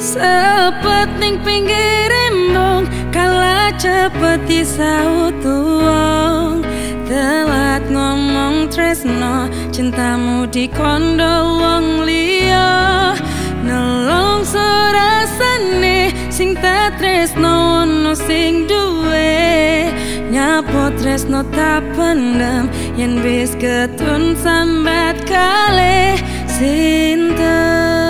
Sepet ning pinggir embong Kala cepet disaut wong Telat ngomong tresno Cintamu di kondo wong liya. Nelong sorasane Sing tresno ono sing duwe. Nyapo tresno tak pendem Yen bis ketun sambat kale. Sinten